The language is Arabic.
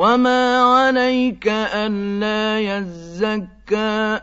وما عليك ألا يزكى